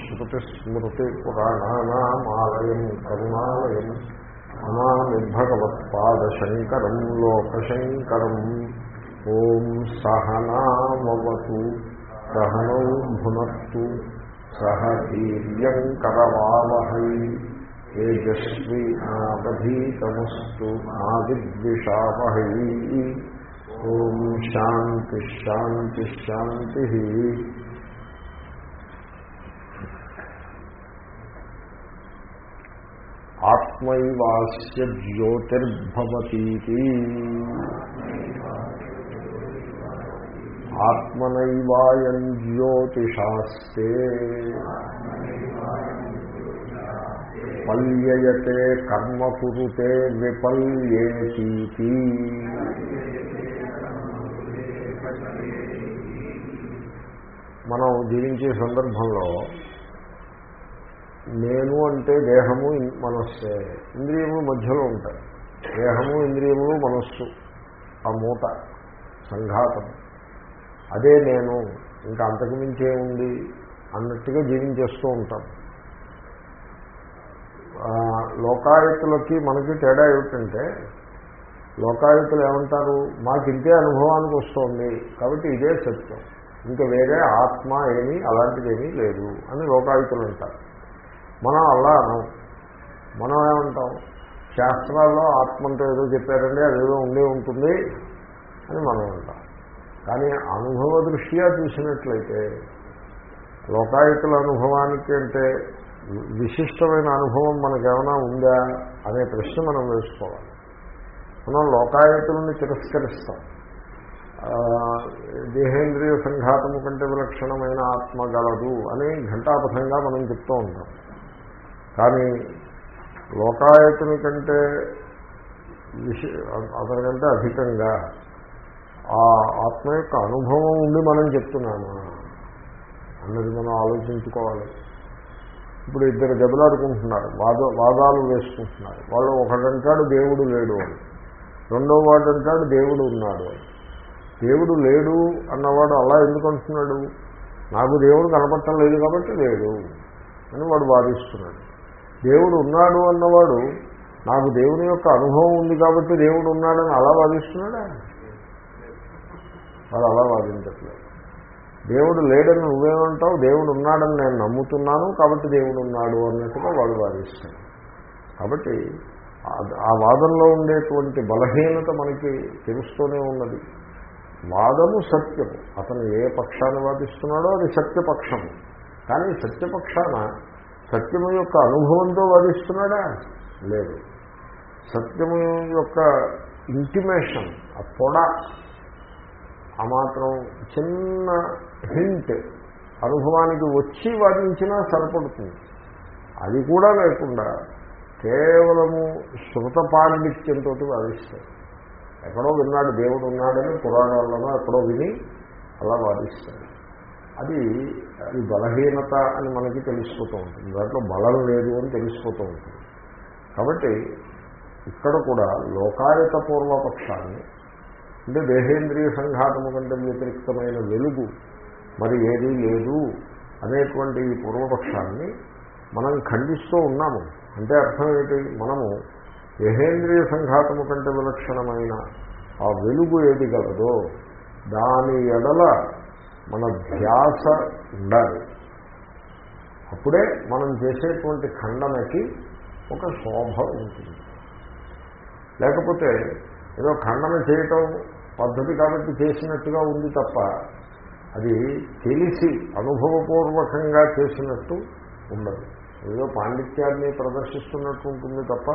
श्रुतिस्मृतिपुराणानामालयम् करुणालयम् नमामि भगवत्पादशङ्करम् लोकशङ्करम् ॐ सहनामवतु सहनौ भुनक्तु सह वीर्यङ्करवावहै तेजस्वीनावधीतमस्तु मा विद्विषावहै ॐ शान्तिश्शान्तिश्शान्तिः ఆత్మైవాస్య జ్యోతిర్భవతీతి ఆత్మనైవాయం జ్యోతిషాస్తే పల్యయతే కర్మ కురుతే విపల్యేతీతి. మనం జీవించే సందర్భంలో నేను అంటే దేహము మనస్సే. ఇంద్రియములు మధ్యలో ఉంటాయి. దేహము ఇంద్రియములు మనస్సు. ఆ మూట సంఘాతం. అదే నేను. ఇంకా అంతకు ఉంది అన్నట్టుగా జీవించేస్తూ ఉంటాం. లోకాయుతులకి మనకి తేడా ఏమిటంటే లోకాయుతులు ఏమంటారు? మాకు ఇంతే అనుభవానికి వస్తుంది. కాబట్టి ఇదే సత్యం. ఇంకా వేరే ఆత్మ ఏమీ అలాంటిదేమీ లేదు అని లోకాయుతులు అంటారు. మనం అలా అనం మనం ఏమంటాం? శాస్త్రాల్లో ఆత్మంతో ఏదో చెప్పారండి అదేదో ఉండే ఉంటుంది అని మనం అంటాం. కానీ అనుభవ దృష్ట్యా చూసినట్లయితే లోకాయుతుల అనుభవానికి అంటే విశిష్టమైన అనుభవం మనకేమైనా ఉందా అనే ప్రశ్న మనం వేసుకోవాలి. మనం లోకాయుతులని తిరస్కరిస్తాం. దేహేంద్రియ సంఘాతము కంటే విలక్షణమైన ఆత్మ గలదు అని ఘంటాపథంగా మనం చెప్తూ ఉంటాం. కానీ లోకాయతుని కంటే విష అతనికంటే అధికంగా ఆ ఆత్మ యొక్క అనుభవం ఉండి మనం చెప్తున్నాము? అన్నది మనం ఆలోచించుకోవాలి. ఇప్పుడు ఇద్దరు దెబ్బలాడుకుంటున్నారు. వాద వాదాలు వేసుకుంటున్నారు. వాళ్ళు ఒకడంటాడు దేవుడు లేడు అని. రెండో వాడు అంటాడు దేవుడు ఉన్నాడు అని. దేవుడు లేడు అన్నవాడు అలా ఎందుకు అంటున్నాడు? నాకు దేవుడు కనపడటం లేదు కాబట్టి లేడు అని వాడు వాదిస్తున్నాడు. దేవుడు ఉన్నాడు అన్నవాడు నాకు దేవుని యొక్క అనుభవం ఉంది కాబట్టి దేవుడు ఉన్నాడని అలా వాదిస్తున్నాడా? వాడు అలా వాదించట్లేదు. దేవుడు లేడని నువ్వేమంటావు? దేవుడు ఉన్నాడని నేను నమ్ముతున్నాను కాబట్టి దేవుడు ఉన్నాడు అన్నట్టుగా వాడు వాదిస్తాడు. కాబట్టి ఆ వాదంలో ఉండేటువంటి బలహీనత మనకి తెలుస్తూనే ఉన్నది. వాదము సత్యము. అతను ఏ పక్షాన్ని వాదిస్తున్నాడో అది సత్యపక్షము. కానీ సత్యపక్షాన సత్యము యొక్క అనుభవంతో వాదిస్తున్నాడా? లేదు. సత్యము యొక్క ఇంటిమేషన్ ఆ పొడ ఆ మాత్రం చిన్న హింట్. అనుభవానికి వచ్చి వాదించినా సరిపడుతుంది. అది కూడా లేకుండా కేవలము శృత పాండిత్యంతో వాదిస్తాడు. ఎక్కడో విన్నాడు దేవుడు ఉన్నాడని పురాణాల్లోనో ఎక్కడో విని అలా వాదిస్తాడు. అది అది బలహీనత అని మనకి తెలిసిపోతూ ఉంటుంది. దాంట్లో బలం లేదు అని తెలిసిపోతూ ఉంటుంది. కాబట్టి ఇక్కడ కూడా లోకాయత పూర్వపక్షాన్ని అంటే దేహేంద్రియ సంఘాతము కంటే వ్యతిరిక్తమైన వెలుగు మరి ఏదీ లేదు అనేటువంటి ఈ పూర్వపక్షాన్ని మనం ఖండిస్తూ ఉన్నాము. అంటే అర్థం ఏంటి మనము దేహేంద్రియ సంఘాతము కంటే విలక్షణమైన ఆ వెలుగు ఏది గలదో దాని ఎడల మన ధ్యాస ఉండాలి. అప్పుడే మనం చేసేటువంటి ఖండనకి ఒక శోభ ఉంటుంది. లేకపోతే ఏదో ఖండన చేయటం పద్ధతి కాబట్టి చేసినట్టుగా ఉంది తప్ప అది తెలిసి అనుభవపూర్వకంగా చేసినట్టు ఉండదు. ఏదో పాండిత్యాన్ని ప్రదర్శిస్తున్నట్టు ఉంటుంది తప్ప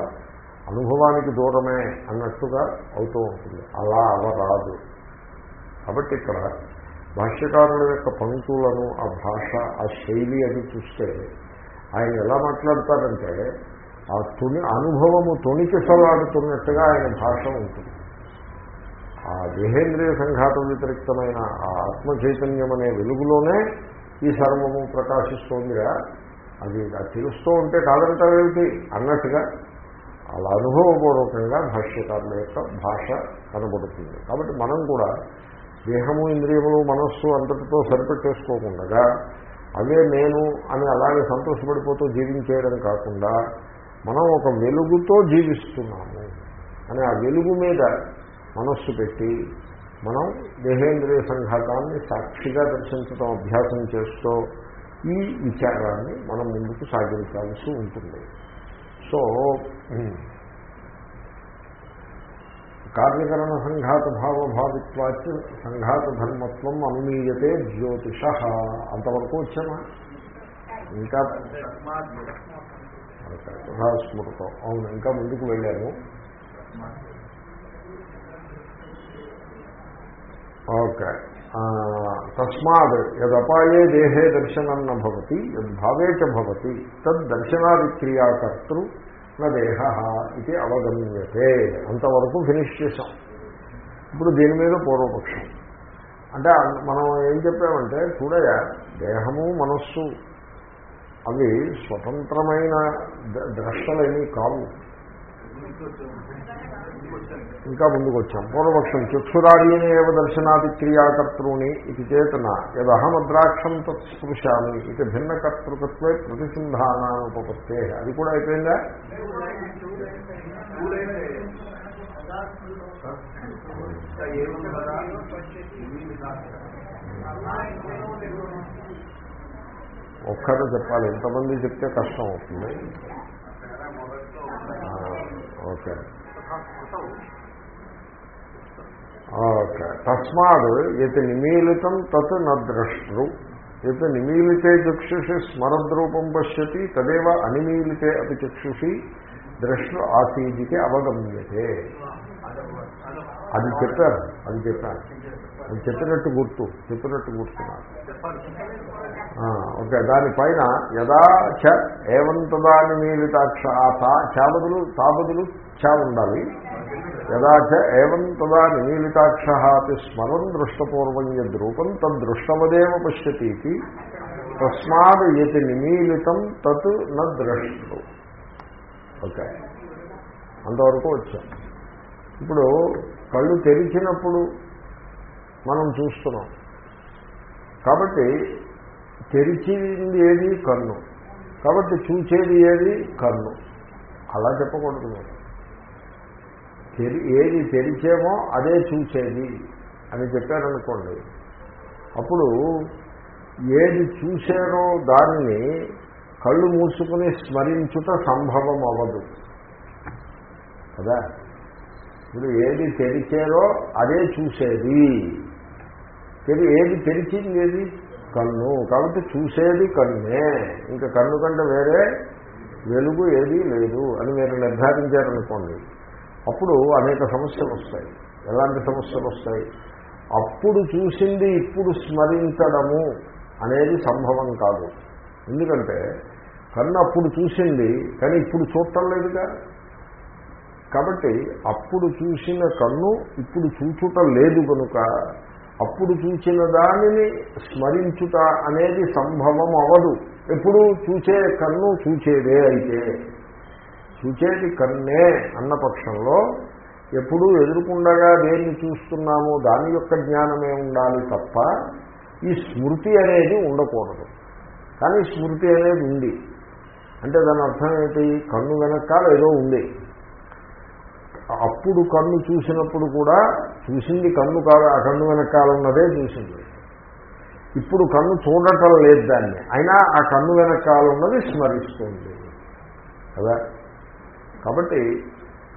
అనుభవానికి దూరమే అన్నట్టుగా అవుతూ ఉంటుంది. అలా అవరాదు. కాబట్టి ఇక్కడ భాష్యకారుల యొక్క పంక్తులను ఆ భాష ఆ శైలి అది చూస్తే ఆయన ఎలా మాట్లాడతారంటే ఆ తుని అనుభవము తొణికిసలాడుతున్నట్టుగా ఆయన భాష ఉంటుంది. ఆ దేహేంద్రియ సంఘాతం వ్యతిరిక్తమైన ఆ ఆత్మ చైతన్యం అనే వెలుగులోనే ఈ సర్వము ప్రకాశిస్తోందిగా అది అది తెలుస్తూ ఉంటే కాదంటారేమిటి అన్నట్టుగా అలా అనుభవపూర్వకంగా భాష్యకారుల యొక్క భాష కనబడుతుంది. కాబట్టి మనం కూడా దేహము ఇంద్రియములు మనస్సు అంతటితో సరిపెట్టేసుకోకుండా అవే నేను అని అలాగే సంతోషపడిపోతూ జీవించేయడం కాకుండా మనం ఒక వెలుగుతో జీవిస్తున్నాము అని ఆ వెలుగు మీద మనస్సు పెట్టి మనం దేహేంద్రియ సంఘాతాన్ని సాక్షిగా దర్శించడం అభ్యాసం చేస్తూ ఈ విచారాన్ని మనం ముందుకు సాగించాల్సి ఉంటుంది. సో కార్యకరణ సంఘాత భావభావిత్వాచ సంఘాత ధర్మత్వం అనుమీయతే జ్యోతిష అంతవరకు వచ్చామా ఇంకా స్మృతం. అవును ఇంకా ముందుకు వెళ్ళాము ఓకే. తస్మాత్ యదపాయే దేహే దర్శనం నభవతి యద్భావే చ భవతి తద్దర్శనాదిక్రియాకర్తృ నా దేహ ఇది అవగమ్యతే. అంతవరకు ఫినిష్ చేశాం. ఇప్పుడు దీని మీద పూర్వపక్షం. అంటే మనం ఏం చెప్పామంటే చూడయా దేహము మనస్సు అవి స్వతంత్రమైన ద్రష్టలేమీ కావు. ఇంకా ముందుకు వచ్చాం పూర్వపక్షం చక్షురాడీని దర్శనాది క్రియాకర్తృని ఇది చేతన. యదహమద్రాక్షం తత్స్పృశామి ఇది భిన్నకర్తృకత్వే ప్రతిసింధానానుపత్తే అది కూడా అయిపోయిందా? ఒక్కరు చెప్పాలి. ఎంతమంది చెప్తే కష్టం అవుతుంది. ఓకే. ఓకే. తస్మాత్ ఎత్ నిమీలితం తత్ నద్రష్టృ ఎత్ నిమీలితే చక్షుషి స్మరద్రూపం పశ్యతి తదేవ అనిమీలితే అవి చక్షుషి ద్రష్టృ ఆసీదికి అవగమ్యతే. అది చెప్పారు అది చెప్పాను అది చెప్పినట్టు గుర్తు చెప్పినట్టు గుర్తున్నారు ఓకే దానిపైన యదా చ ఏవంతదాని మీలితాక్ష ఆ తా చాబదులు తాబదులు చ ఉండాలి. యదా చ ఏవంతదా నిమీలితాక్ష అది స్మరం దృష్టపూర్వం యద్రూపం తద్దృష్టవదేవ పశ్యతీతి. తస్మాత్ యతి నిమీలితం తత్ న ద్రష్టు. ఓకే అంతవరకు వచ్చాం. ఇప్పుడు కళ్ళు తెరిచినప్పుడు మనం చూస్తున్నాం. కాబట్టి తెరిచింది ఏది? కన్ను. కాబట్టి చూచేది ఏది? కన్ను. అలా చెప్పకూడదు. మీరు తెరి ఏది తెరిచేమో అదే చూసేది అని చెప్పారనుకోండి. అప్పుడు ఏది చూసారో దానిని కళ్ళు మూసుకుని స్మరించుట సంభవం అవ్వదు కదా? ఇప్పుడు ఏది తెరిచారో అదే చూసేది. తెరి ఏది తెరిచింది ఏది? కన్ను. కాబట్టి చూసేది కన్నే. ఇంకా కన్ను కంటే వేరే వెలుగు ఏదీ లేదు అని మీరు నిర్ధారించారనుకోండి. అప్పుడు అనేక సమస్యలు వస్తాయి. ఎలాంటి సమస్యలు వస్తాయి? అప్పుడు చూసింది ఇప్పుడు స్మరించడము అనేది సంభవం కాదు. ఎందుకంటే కన్ను అప్పుడు చూసింది కానీ ఇప్పుడు చూడటం లేదుగా. కాబట్టి అప్పుడు చూసిన కన్ను ఇప్పుడు చూచుట లేదు కనుక అప్పుడు చూచిన దానిని స్మరించుట అనేది సంభవం అవదు. ఎప్పుడు చూచే కన్ను చూచేదే అయితే. చూచేది కన్నే అన్న పక్షంలో ఎప్పుడూ ఎదురుకుండగా దేన్ని చూస్తున్నామో దాని యొక్క జ్ఞానమే ఉండాలి తప్ప ఈ స్మృతి అనేది ఉండకూడదు. కానీ స్మృతి అనేది ఉంది. అంటే దాని అర్థం ఏంటి? కన్ను వెనకాల ఏదో ఉంది. అప్పుడు కన్ను చూసినప్పుడు కూడా చూసింది కన్ను కాదు ఆ కన్ను వెనకాల ఉన్నదే చూసింది. ఇప్పుడు కన్ను చూడటం లేదు దాన్ని. అయినా ఆ కన్ను వెనకాల ఉన్నది స్మరిస్తుంది. కదా? కాబట్టి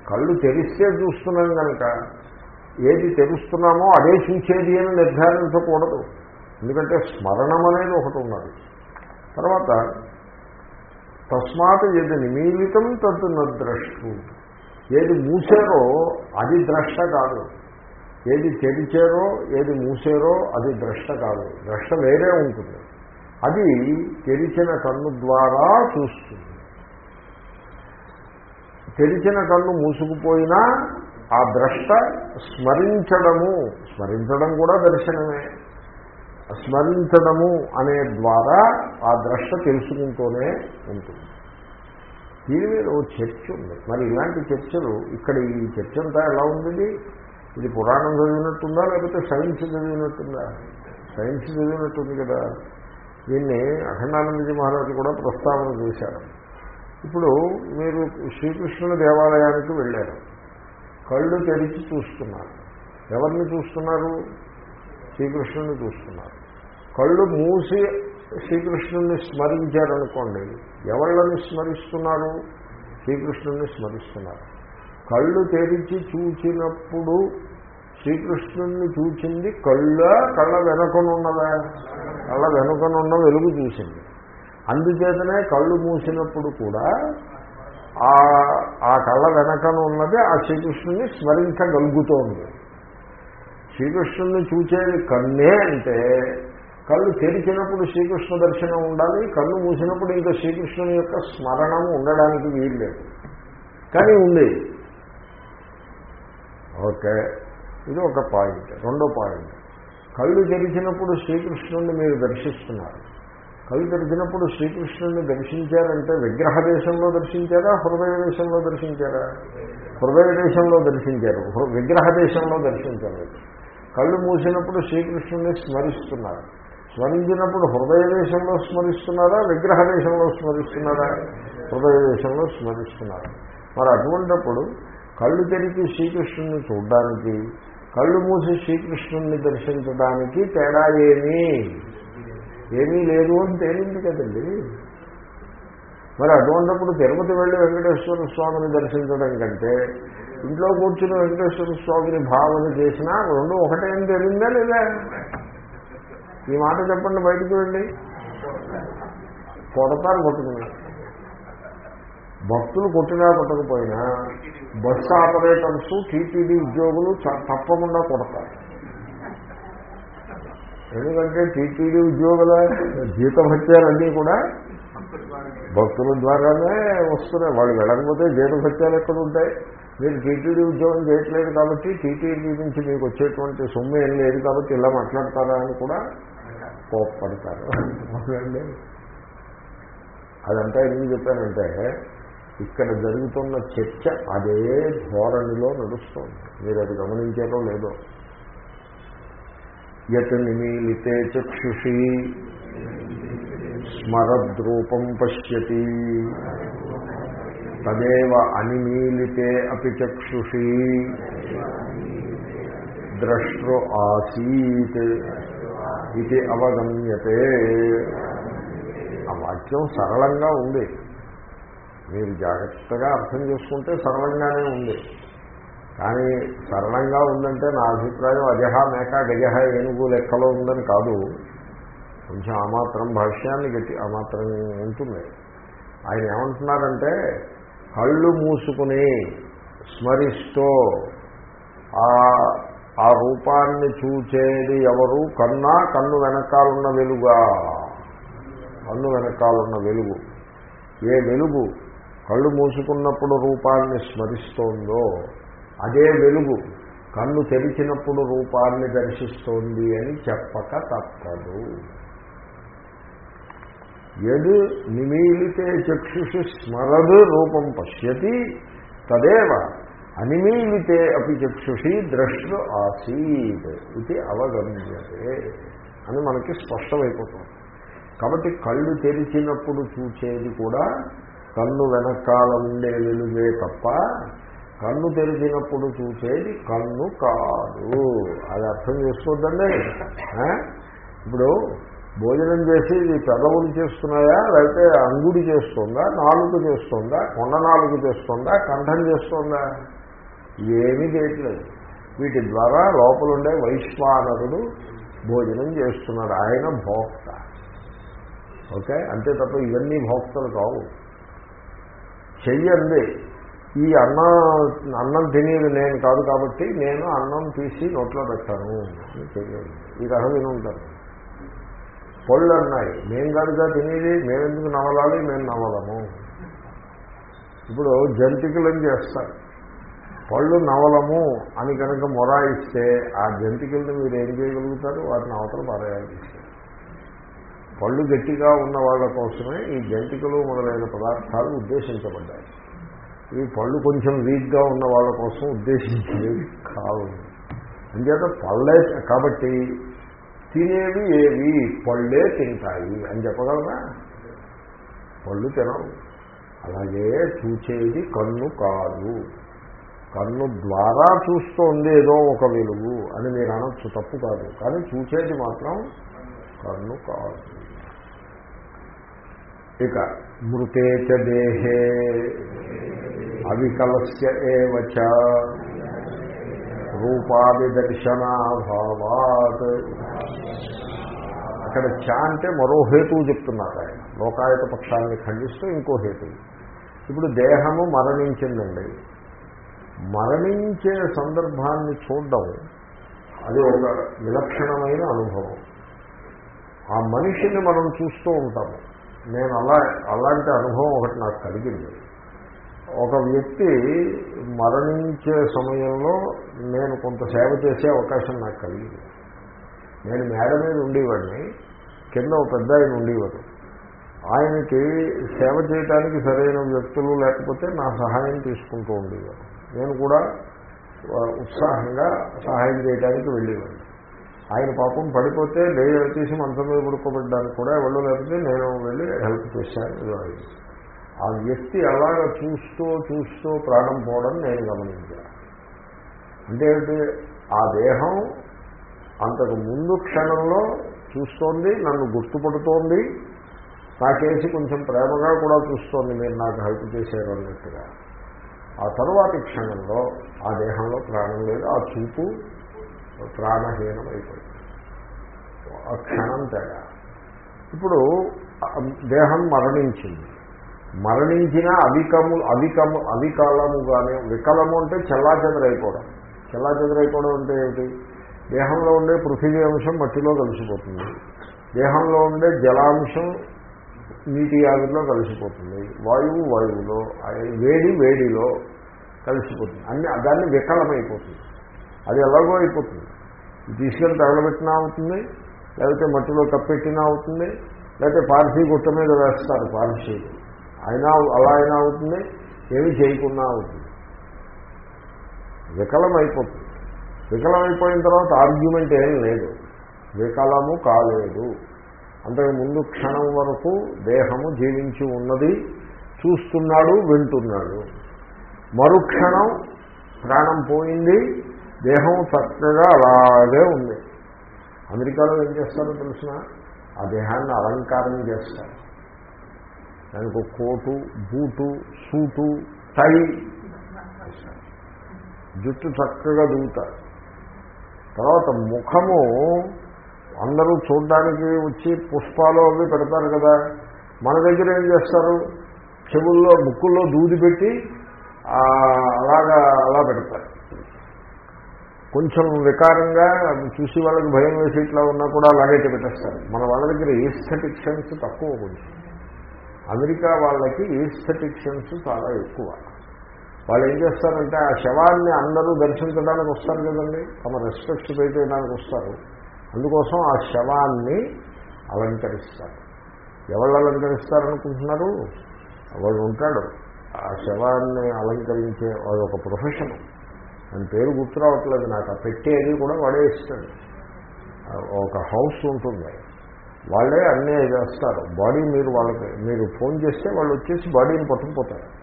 కళ్ళు తెరిస్తే చూస్తున్నాం కనుక ఏది తెరుస్తున్నామో అదే చూసేది అని నిర్ధారించకూడదు. ఎందుకంటే స్మరణం అనేది ఒకటి ఉన్నది. తర్వాత తస్మాత్ ఏది నిమీలితం తద్దు నద్రష్టు. ఏది మూసారో అది ద్రష్ట కాదు. ఏది తెరిచారో ఏది మూసారో అది ద్రష్ట కాదు. ద్రష్ట వేరే ఉంటుంది. అది తెరిచిన కన్ను ద్వారా చూస్తుంది. తెరిచిన కన్ను మూసుకుపోయినా ఆ ద్రష్ట స్మరించడము స్మరించడం కూడా దర్శనమే. స్మరించడము అనే ద్వారా ఆ ద్రష్ట తెలుసుకుంటూనే ఉంటుంది. దీని మీద ఓ చర్చ ఉంది. మరి ఇలాంటి చర్చలు ఇక్కడ ఈ చర్చ అంతా ఎలా ఉంది ఇది పురాణం చదివినట్టుందా లేకపోతే సైన్స్ చదివినట్టుందా? సైన్స్ చదివినట్టుంది కదా. దీన్ని అఖండానందజీ మహారాజు కూడా ప్రస్తావన చేశారు. ఇప్పుడు మీరు శ్రీకృష్ణుని దేవాలయానికి వెళ్ళారు. కళ్ళు తెరిచి చూస్తున్నారు. ఎవరిని చూస్తున్నారు? శ్రీకృష్ణుని చూస్తున్నారు. కళ్ళు మూసి శ్రీకృష్ణుని స్మరించారనుకోండి ఎవళ్ళని స్మరిస్తున్నారు? శ్రీకృష్ణుని స్మరిస్తున్నారు. కళ్ళు తెరిచి చూచినప్పుడు శ్రీకృష్ణుణ్ణి చూచింది కళ్ళ కళ్ళ వెనుకనున్నదా? కళ్ళ వెనుకనున్న వెలుగు చూసింది. అందుచేతనే కళ్ళు మూసినప్పుడు కూడా ఆ కళ్ళ వెనకన ఉన్నది ఆ శ్రీకృష్ణుని స్మరించగలుగుతోంది. శ్రీకృష్ణుని చూచేది కన్నే అంటే కళ్ళు తెరిచినప్పుడు శ్రీకృష్ణ దర్శనం ఉండాలి కళ్ళు మూసినప్పుడు ఇంకా శ్రీకృష్ణుని యొక్క స్మరణము ఉండడానికి వీల్లేదు కానీ ఉంది. ఓకే. ఇది ఒక పాయింట్ రెండో పాయింట్. కళ్ళు తెరిచినప్పుడు శ్రీకృష్ణుడిని మీరు దర్శిస్తున్నారు. కళ్ళు తెరిచినప్పుడు శ్రీకృష్ణుడిని దర్శించారంటే విగ్రహ దేశంలో దర్శించారా హృదయ దేశంలో దర్శించారా? హృదయ దేశంలో దర్శించారు విగ్రహ దేశంలో దర్శించలేదు కళ్ళు మూసినప్పుడు శ్రీకృష్ణుడిని స్మరిస్తున్నారు. స్మరించినప్పుడు హృదయ దేశంలో స్మరిస్తున్నారా? విగ్రహ దేశంలో స్మరిస్తున్నారా? హృదయ దేశంలో స్మరిస్తున్నారు? మరి అటువంటిప్పుడు కళ్ళు తెరిచి శ్రీకృష్ణుని చూడడానికి కళ్ళు మూసి శ్రీకృష్ణుణ్ణి దర్శించడానికి తేడా ఏమీ? ఏమీ లేదు అని తేలింది కదండి. మరి అటువంటిప్పుడు తిరుపతి వెళ్ళి వెంకటేశ్వర స్వామిని దర్శించడం కంటే ఇంట్లో కూర్చుని వెంకటేశ్వర స్వామిని భావన చేసినా రెండు ఒకటే అని తెలిందా లేదా? ఈ మాట చెప్పండి బయటికి వెళ్ళి. కొడతారు కొట్టుకుని. భక్తులు కొట్టినా కొట్టకపోయినా బస్సు ఆపరేటర్స్ టీటీడీ ఉద్యోగులు తప్పకుండా కొడతారు. ఎందుకంటే టీటీడీ ఉద్యోగుల జీతభత్యాలన్నీ కూడా భక్తుల ద్వారానే వస్తున్నాయి. వాళ్ళు వెళ్ళకపోతే జీతభత్యాలు ఎక్కడ ఉంటాయి? మీరు టీటీడీ ఉద్యోగం చేయట్లేదు కాబట్టి టీటీడీ నుంచి మీకు వచ్చేటువంటి సొమ్ము ఏం లేదు కాబట్టి ఇలా మాట్లాడతారా అని కూడా కోప్పడతారు. అదంతా ఎందుకు చెప్పానంటే ఇక్కడ జరుగుతున్న చర్చ అదే ధోరణిలో నడుస్తుంది. మీరు అది గమనించారో లేదో. యత్ నిమీలితే చక్షుషి స్మరద్రూపం పశ్యతి. తదేవ అనిమీలితే అపి చక్షుషి. ద్రష్టృ ఆసీత్. ఇది అవగమ్యతే. ఆ వాక్యం సరళంగా ఉంది. మీరు జాగ్రత్తగా అర్థం చేసుకుంటే సరళంగానే ఉంది. కానీ సరళంగా ఉందంటే నా అభిప్రాయం అజహ మేక గజహ ఏనుగు లెక్కలో ఉందని కాదు. కొంచెం ఆ మాత్రం భాష్యాన్ని గట్టి ఆ మాత్రం ఉంటుంది. ఆయన ఏమంటున్నారంటే కళ్ళు మూసుకుని స్మరిస్తూ ఆ ఆ రూపాన్ని చూచేది ఎవరు? కన్నా కన్ను వెనకాలన్న వెలుగా. కన్ను వెనకాలన్న వెలుగు. ఏ వెలుగు? కళ్ళు మూసుకున్నప్పుడు రూపాన్ని స్మరిస్తోందో అదే వెలుగు కన్ను తెరిచినప్పుడు రూపాన్ని దర్శిస్తోంది అని చెప్పక తప్పదు. ఎదు నిమీలితే చక్షుషు స్మరదు రూపం పశ్యతి తదేవ అనిమీలితే అపి చక్షుషి ద్రష్టు ఆసీద్ ఇది అవగమ్యతే అని మనకి స్పష్టమైపోతుంది. కాబట్టి కళ్ళు తెరిచినప్పుడు చూసేది కూడా కన్ను వెనకాల ఉండే వెలుగే తప్ప కన్ను తెరిచినప్పుడు చూసేది కన్ను కాదు. అది అర్థం చేసుకోద్దండి ఇప్పుడు భోజనం చేసి ఇది పెదవులు చేస్తున్నాయా? లేకపోతే అంగుడి చేస్తుందా? నాలుగు చేస్తుందా? కొండ నాలుగు చేస్తుందా? కంఠం చేస్తుందా? ఏమీ చేయట్లేదు. వీటి ద్వారా లోపలుండే వైశ్వానరుడు భోజనం చేస్తున్నాడు. ఆయన భోక్త. ఓకే? అంతే తప్ప ఇవన్నీ భోక్తలు కావు. చెయ్యండి. ఈ అన్నం అన్నం తినేది నేను కాదు కాబట్టి నేను అన్నం తీసి నోట్లో పెట్టాను. అని చెయ్యండి. ఈ రహం వినుంటారు. పళ్ళు అన్నాయి మేము కాదుగా తినేది మేమెందుకు నవలాలి మేము నవలము ఇప్పుడు జంతికలను చేస్తారు? పళ్ళు నవలము అని కనుక మొరాయిస్తే ఆ జంతికల్ని మీరు ఏం చేయగలుగుతారు? వాటిని అవతల పారేయాలి పళ్ళు గట్టిగా ఉన్న వాళ్ళ కోసమే ఈ జంతికలు మొదలైన పదార్థాలు ఉద్దేశించబడ్డాయి. ఈ పళ్ళు కొంచెం వీక్గా ఉన్న వాళ్ళ కోసం ఉద్దేశించేవి కావు. అంచేత పళ్ళే కాబట్టి తినేవి ఏవి? పళ్ళే తింటాయి అని చెప్పగలరా? పళ్ళు తినవు. అలాగే చూచేది కన్ను కాదు. కన్ను ద్వారా చూస్తోంది ఏదో ఒక వెలుగు అని మీరు అనొచ్చు తప్పు కాదు. కానీ చూసేది మాత్రం కన్ను కాదు. ఇక మృతే దేహే అవికలస్య ఏవచ రూపాది దర్శనాభావాత్ అక్కడ చ అంటే మరో హేతువు చెప్తున్నారు ఆయన. లోకాయత పక్షాన్ని ఖండిస్తూ ఇంకో హేతువు ఇప్పుడు దేహము మరణించిందండి. మరణించే సందర్భాన్ని చూడడం అది ఒక విలక్షణమైన అనుభవం. ఆ మనిషిని మనం చూస్తూ ఉంటాము నేను అలా అలాంటి అనుభవం ఒకటి నాకు కలిగింది. ఒక వ్యక్తి మరణించే సమయంలో నేను కొంత సేవ చేసే అవకాశం నాకు కలిగింది. నేను మేడ మీద ఉండేవాడిని కింద ఒక పెద్ద ఆయన ఉండేవాడు. ఆయనకి సేవ చేయడానికి సరైన వ్యక్తులు లేకపోతే నా సహాయం తీసుకుంటూ ఉండేవాడు. నేను కూడా ఉత్సాహంగా సహాయం చేయడానికి వెళ్ళేవాడిని. ఆయన పాపం పడిపోతే డే తీసి మంచం మీద పడుకోబెట్టడానికి కూడా ఎవరు లేకపోతే నేను వెళ్ళి హెల్ప్ చేశాను ఆ వ్యక్తి అలాగ చూస్తూ చూస్తూ ప్రాణం పోవడం నేను గమనించాను. అంటే ఆ దేహం అంతకు ముందు క్షణంలో చూస్తోంది నన్ను గుర్తుపడుతోంది నాకేసి కొంచెం ప్రేమగా కూడా చూస్తోంది మీరు నాకు హెల్ప్ చేశారు అన్నట్టుగా. ఆ తరువాతి క్షణంలో ఆ దేహంలో ప్రాణం లేదు ఆ చూపు ప్రాణహీనం అయిపోయింది ఆ క్షణం తేడా. ఇప్పుడు దేహం మరణించింది. మరణించిన అవికము అవికము అవికాలముగానే వికలము అంటే చెల్లాచెదరైపోవడం. చెల్లాచెదరైపోవడం అంటే ఏమిటి? దేహంలో ఉండే పృథివీ అంశం మట్టిలో కలిసిపోతుంది. దేహంలో ఉండే జలాంశం నీటి ఆవిరిలో కలిసిపోతుంది. వాయువు వాయువులో వేడి వేడిలో కలిసిపోతుంది. అన్ని దాన్ని వికలమైపోతుంది. అది ఎలాగో అయిపోతుంది. తీసుకెళ్ళి తగలబెట్టినా అవుతుంది లేకపోతే మట్టిలో కప్పెట్టినా అవుతుంది లేకపోతే పార్సీ గుట్ట మీద వేస్తారు పార్సీ. అయినా అలా అయినా అవుతుంది ఏమి చేయకుండా అవుతుంది. వికలం అయిపోతుంది వికలం అయిపోయిన తర్వాత ఆర్గ్యుమెంట్ ఏం లేదు. వికలము కాలేదు. అంతకు ముందు క్షణం వరకు దేహము జీవించి ఉన్నది చూస్తున్నాడు వింటున్నాడు. మరుక్షణం ప్రాణం పోయింది దేహం చక్కగా అలాగే ఉంది. అమెరికాలో ఏం చేస్తారో తెలిసిన? ఆ దేహాన్ని అలంకారం చేస్తారు. దానికి కోటు బూటు సూటు టై జుట్టు చక్కగా దూతారు. తర్వాత ముఖము అందరూ చూడ్డానికి వచ్చి పుష్పాలు అవి పెడతారు కదా. మన దగ్గర ఏం చేస్తారు? చెవుల్లో ముక్కుల్లో దూది పెట్టి అలాగా అలా పెడతారు. కొంచెం వికారంగా చూసి వాళ్ళకి భయం వేసి ఇట్లా ఉన్నా కూడా అలాగైతే పెట్టేస్తారు. మన వాళ్ళ దగ్గర ఈస్థెటిక్ సెన్స్ తక్కువ కొంచెం. అమెరికా వాళ్ళకి ఈస్థెటిక్ సెన్స్ చాలా ఎక్కువ. వాళ్ళు ఏం చేస్తారంటే ఆ శవాన్ని అందరూ దర్శించడానికి వస్తారు కదండి. తమ రెస్పెక్ట్స్ పే చేయడానికి వస్తారు. అందుకోసం ఆ శవాన్ని అలంకరిస్తారు. ఎవరు అలంకరిస్తారనుకుంటున్నారు? వాడు ఉంటాడు. ఆ శవాన్ని అలంకరించే వాడు ఒక ప్రొఫెషన్. అని పేరు గుర్తు రావట్లేదు నాకు. ఆ పెట్టేది కూడా వాడే ఇస్తాడు ఒక హౌస్ ఉంటుంది. వాళ్ళే అన్నీ చేస్తారు బాడీ మీరు వాళ్ళకి మీరు ఫోన్ చేస్తే వాళ్ళు వచ్చేసి బాడీని పట్టుకుపోతారు.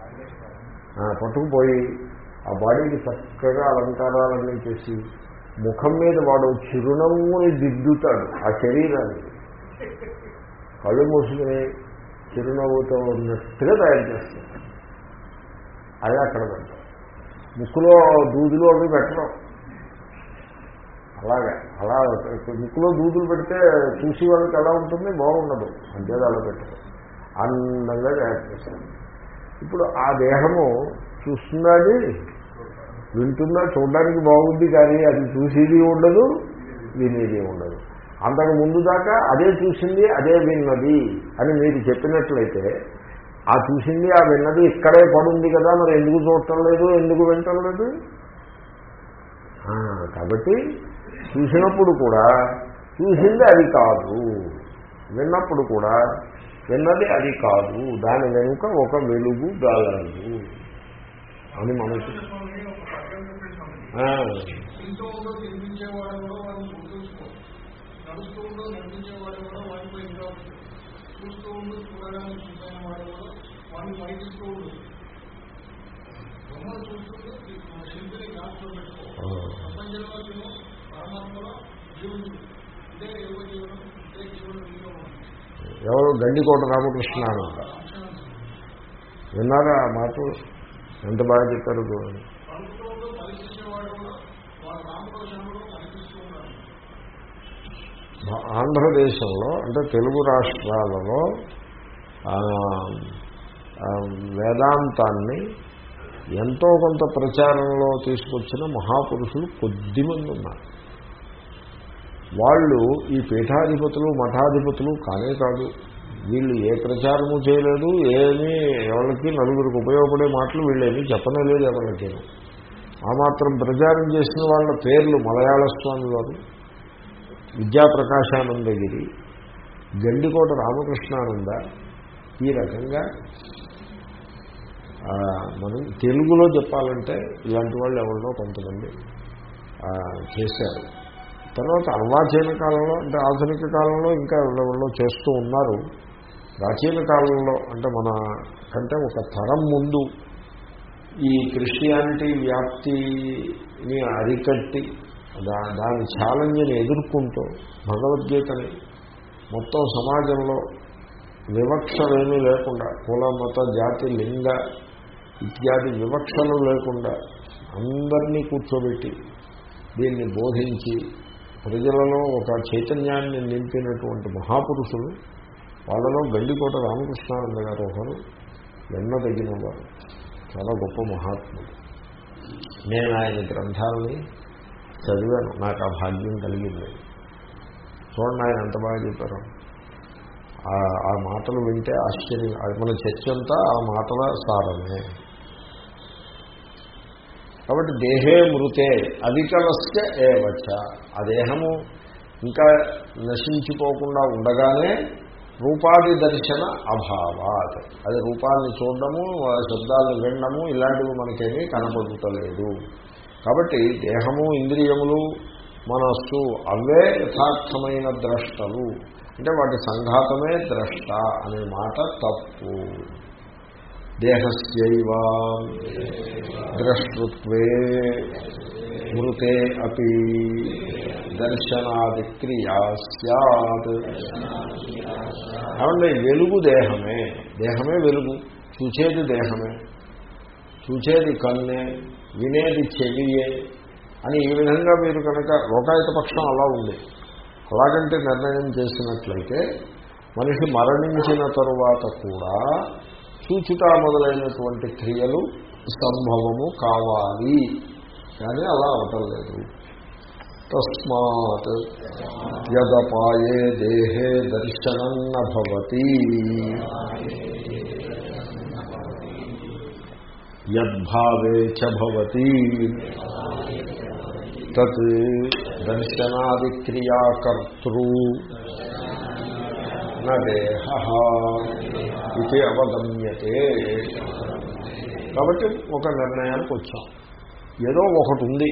పట్టుకుపోయి ఆ బాడీకి చక్కగా అలంకారాలన్నీ చేసి ముఖం మీద వాడు చిరునవ్వుని దిద్దుతాడు ఆ శరీరాన్ని. కళ్ళు మూసుకుని చిరునవ్వుతో ఉన్నట్టుగా తయారు చేస్తాడు. అదే అక్కడ పెట్టడం ముక్కులో దూదులు అవి పెట్టడం అలాగే అలా ముక్కులో దూదులు పెడితే చూసి వాళ్ళకి ఎలా ఉంటుంది? బాగుండదు. అంతే అలా పెట్టడం అందంగా తయారు చేస్తుంది ఇప్పుడు ఆ దేహము చూస్తున్నాడు వింటుందా? చూడడానికి బాగుంది కానీ అది చూసేది ఉండదు వినేది ఉండదు. అంతకు ముందు దాకా అదే చూసింది అదే విన్నది అని మీరు చెప్పినట్లయితే ఆ చూసింది ఆ విన్నది ఇక్కడే పడుంది కదా మరి ఎందుకు చూడటం లేదు ఎందుకు వినటం లేదు? కాబట్టి చూసినప్పుడు కూడా చూసింది అది కాదు విన్నప్పుడు కూడా విన్నది అది కాదు దాని వెనుక ఒక వెలుగు గాలదు అని మనసు ఎవరు గండికోట రామకృష్ణ అనంట విన్నారా ఆ మాటలు? ఎంత బాగా చెప్పారు చూడండి. కూడా రాముడు శముడు ఉన్నారు ఆంధ్రదేశంలో అంటే తెలుగు రాష్ట్రాలలో వేదాంతాన్ని ఎంతో కొంత ప్రచారంలో తీసుకొచ్చిన మహాపురుషులు కొద్దిమంది ఉన్నారు. వాళ్ళు ఈ పీఠాధిపతులు మఠాధిపతులు కానే కాదు. వీళ్ళు ఏ ప్రచారము చేయలేదు ఏమీ ఎవరికి నలుగురికి ఉపయోగపడే మాటలు వీళ్ళేమీ చెప్పనలేదు ఎవరికి ఆ మాత్రం ప్రచారం చేసిన వాళ్ళ పేర్లు మలయాళ స్వామివారు విద్యాప్రకాశానందగిరి గండికోట రామకృష్ణానంద ఈ రకంగా మనం తెలుగులో చెప్పాలంటే ఇలాంటి వాళ్ళు ఎవరినో కొంతమంది చేశారు. తర్వాత అర్వాచీన కాలంలో అంటే ఆధునిక కాలంలో ఇంకా ఎవరెవరిలో చేస్తూ ఉన్నారు. ప్రాచీన కాలంలో అంటే మన కంటే ఒక తరం ముందు ఈ క్రిస్టియానిటీ వ్యాప్తిని అరికట్టి దా దాని ఛాలెంజ్ని ఎదుర్కొంటూ భగవద్గీతని మొత్తం సమాజంలో వివక్షలేమీ లేకుండా కుల మత జాతి లింగ ఇత్యాది వివక్షలు లేకుండా అందరినీ కూర్చోబెట్టి దీన్ని బోధించి ప్రజలలో ఒక చైతన్యాన్ని నింపినటువంటి మహాపురుషులు వాళ్ళలో గండికోట రామకృష్ణానంద గారు ఒకరు ఎన్నదగిన వారు చాలా గొప్ప మహాత్ముడు. నేను ఆయన గ్రంథాలని చదివాను. నాకు ఆ భాగ్యం కలిగింది. చూడండి ఆయన ఎంత బాగా చెప్పారు. ఆ- మాటలు వింటే ఆశ్చర్యం. అది మన చర్చ అంతా ఆ మాటల సారమే. కాబట్టి దేహే మృతే అవికలస్య ఏవచ్చ ఆ దేహము ఇంకా నశించిపోకుండా ఉండగానే రూపాది దర్శన అభావాత్. అది రూపాన్ని చూడడము శబ్దాలను వినడము ఇలాంటివి మనకేమీ కనపడుతలేదు. కాబట్టి దేహము ఇంద్రియములు మనస్సు అవే యథార్థమైన ద్రష్టలు. అంటే వాటి సంఘాతమే ద్రష్ట అనే మాట తప్పు. దేహస్యవ ద్రష్టృత్వే మృతే అపి. దర్శనాది క్రియా సత్ ఏమంటే వెలుగు దేహమే. దేహమే వెలుగు. చూచేది దేహమే. చూచేది కన్నే వినేది చెవియే అని ఈ విధంగా మీరు కనుక లోకాయుత పక్షం అలా ఉంది. అలాగంటే నిర్ణయం చేసినట్లయితే మనిషి మరణించిన తరువాత కూడా చూచుట మొదలైనటువంటి క్రియలు సంభవము కావాలి. కానీ అలా అవటం లేదు. తస్మాత్ యదపాయే దేహే దర్శనం నభవతి యద్భావే చవతి తత్ దర్శనాదిక్రియాకర్తృ నేహ ఇది అవగమ్యతే. కాబట్టి ఒక నిర్ణయానికి వచ్చాం. ఏదో ఒకటి ఉంది.